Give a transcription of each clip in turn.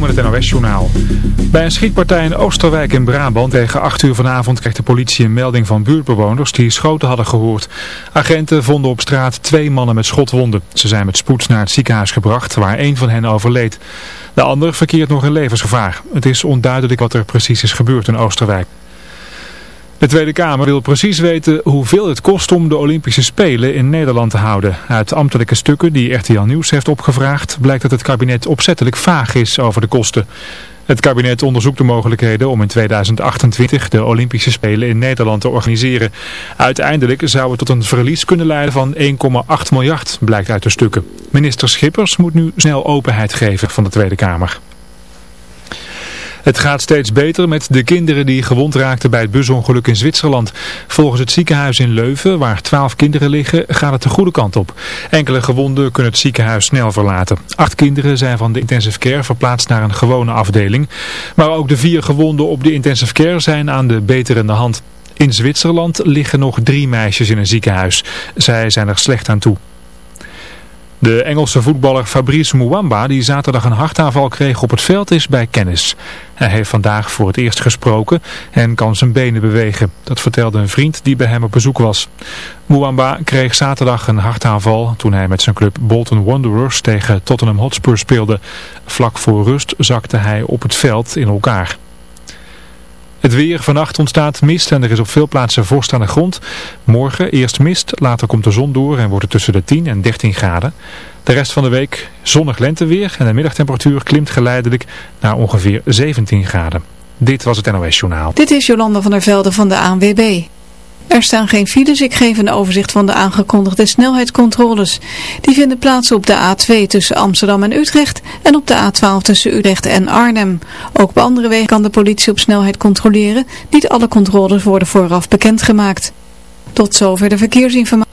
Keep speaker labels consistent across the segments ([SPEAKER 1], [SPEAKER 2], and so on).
[SPEAKER 1] Met het NOS-journaal. Bij een schietpartij in Oosterwijk in Brabant tegen 8 uur vanavond kreeg de politie een melding van buurtbewoners die schoten hadden gehoord. Agenten vonden op straat twee mannen met schotwonden. Ze zijn met spoed naar het ziekenhuis gebracht waar één van hen overleed. De ander verkeert nog in levensgevaar. Het is onduidelijk wat er precies is gebeurd in Oosterwijk. De Tweede Kamer wil precies weten hoeveel het kost om de Olympische Spelen in Nederland te houden. Uit ambtelijke stukken die RTL Nieuws heeft opgevraagd blijkt dat het kabinet opzettelijk vaag is over de kosten. Het kabinet onderzoekt de mogelijkheden om in 2028 de Olympische Spelen in Nederland te organiseren. Uiteindelijk zou het tot een verlies kunnen leiden van 1,8 miljard, blijkt uit de stukken. Minister Schippers moet nu snel openheid geven van de Tweede Kamer. Het gaat steeds beter met de kinderen die gewond raakten bij het busongeluk in Zwitserland. Volgens het ziekenhuis in Leuven, waar twaalf kinderen liggen, gaat het de goede kant op. Enkele gewonden kunnen het ziekenhuis snel verlaten. Acht kinderen zijn van de intensive care verplaatst naar een gewone afdeling. Maar ook de vier gewonden op de intensive care zijn aan de beterende hand. In Zwitserland liggen nog drie meisjes in een ziekenhuis. Zij zijn er slecht aan toe. De Engelse voetballer Fabrice Muamba, die zaterdag een hartaanval kreeg op het veld, is bij kennis. Hij heeft vandaag voor het eerst gesproken en kan zijn benen bewegen. Dat vertelde een vriend die bij hem op bezoek was. Muamba kreeg zaterdag een hartaanval toen hij met zijn club Bolton Wanderers tegen Tottenham Hotspur speelde. Vlak voor rust zakte hij op het veld in elkaar. Het weer, vannacht ontstaat mist en er is op veel plaatsen vorst aan de grond. Morgen eerst mist, later komt de zon door en wordt het tussen de 10 en 13 graden. De rest van de week zonnig lenteweer en de middagtemperatuur klimt geleidelijk naar ongeveer 17 graden. Dit was het NOS Journaal.
[SPEAKER 2] Dit is Jolanda van der Velde van de ANWB. Er staan geen files, ik geef een overzicht van de aangekondigde snelheidscontroles. Die vinden plaats op de A2 tussen Amsterdam en Utrecht en op de A12 tussen Utrecht en Arnhem. Ook op andere wegen kan de politie op snelheid controleren. Niet alle controles worden vooraf bekendgemaakt. Tot zover de verkeersinformatie.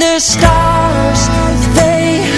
[SPEAKER 3] the stars, they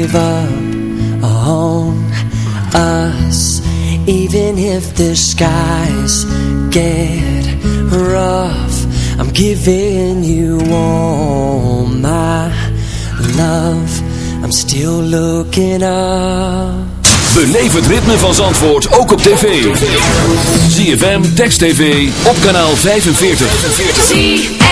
[SPEAKER 3] give on us. Even if the skies get rough I'm giving you all my love. I'm still looking up.
[SPEAKER 4] Beleef het ritme van Zandvoort ook op tv. ZFM, Text TV, op kanaal 45
[SPEAKER 3] 45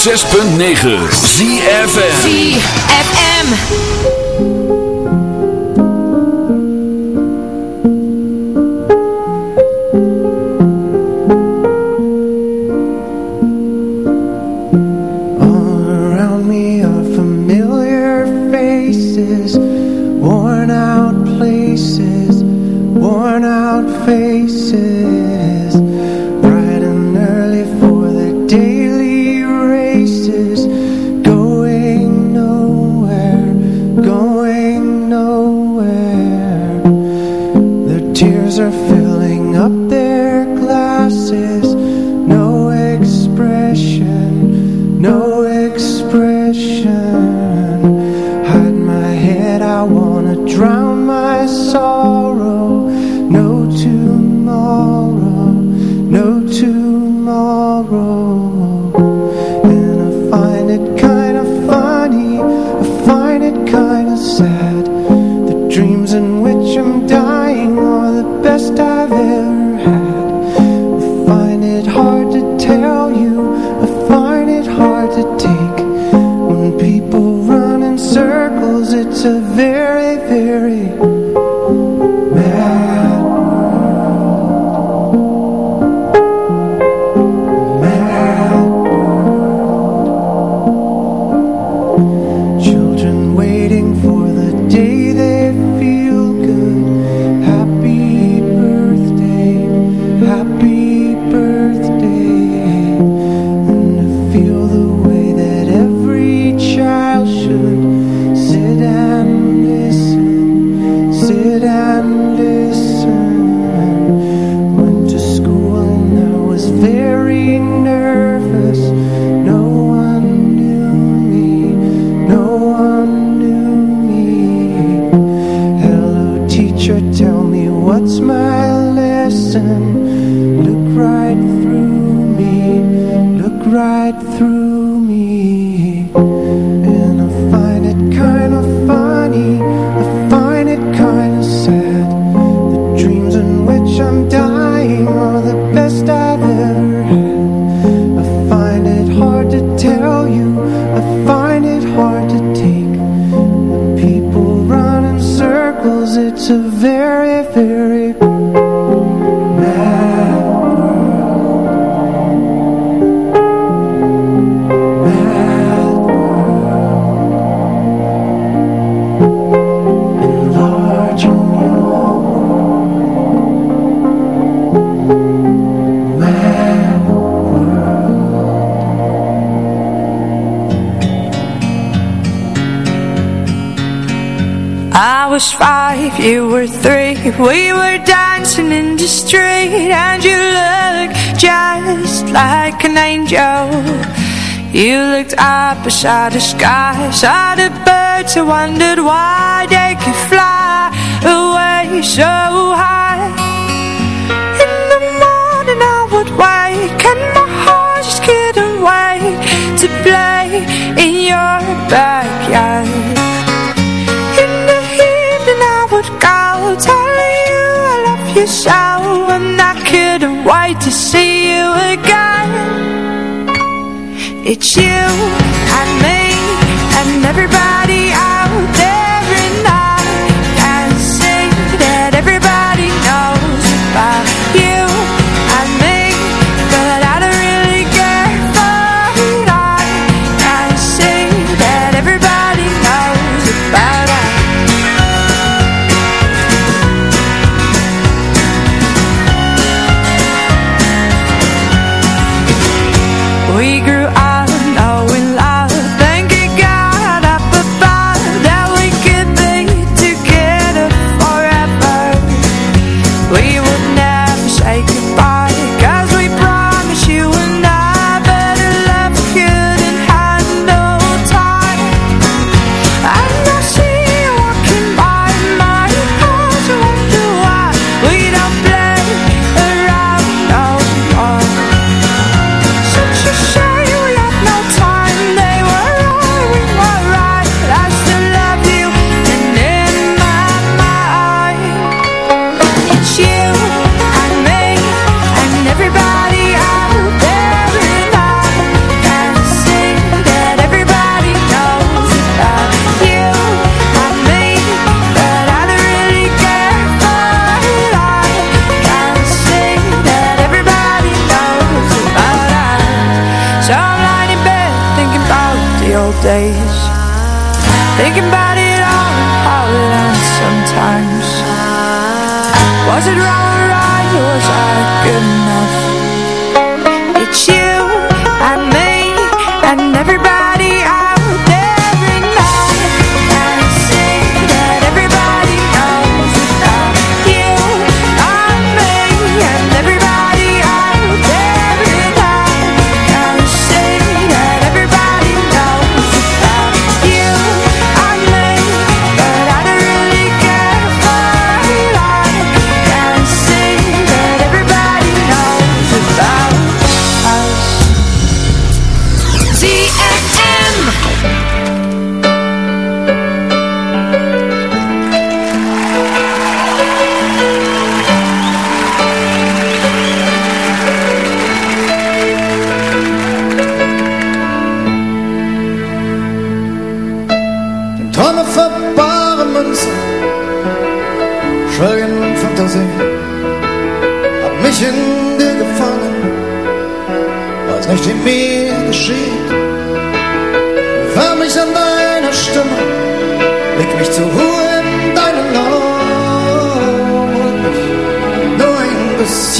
[SPEAKER 3] 106.9 ZFM
[SPEAKER 5] ZFM
[SPEAKER 6] was
[SPEAKER 7] five, you were three. We were dancing in the street And you looked just like an angel. You looked up beside the sky Saw the birds, I wondered why They could fly away so high. In the morning I would wake guess I couldn't wait to see you again. It's you and me and everybody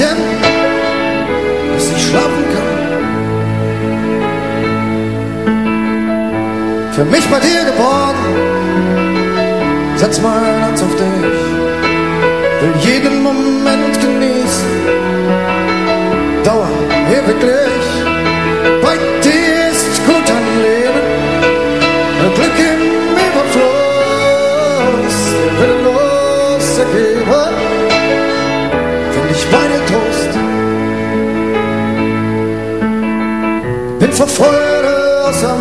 [SPEAKER 6] Mädchen, dass ich schlafen kann. Für mich bei dir geboren, setz mein Herz auf dich, will jeden Moment genießen, dauer ewiglich. voor fuera
[SPEAKER 3] aan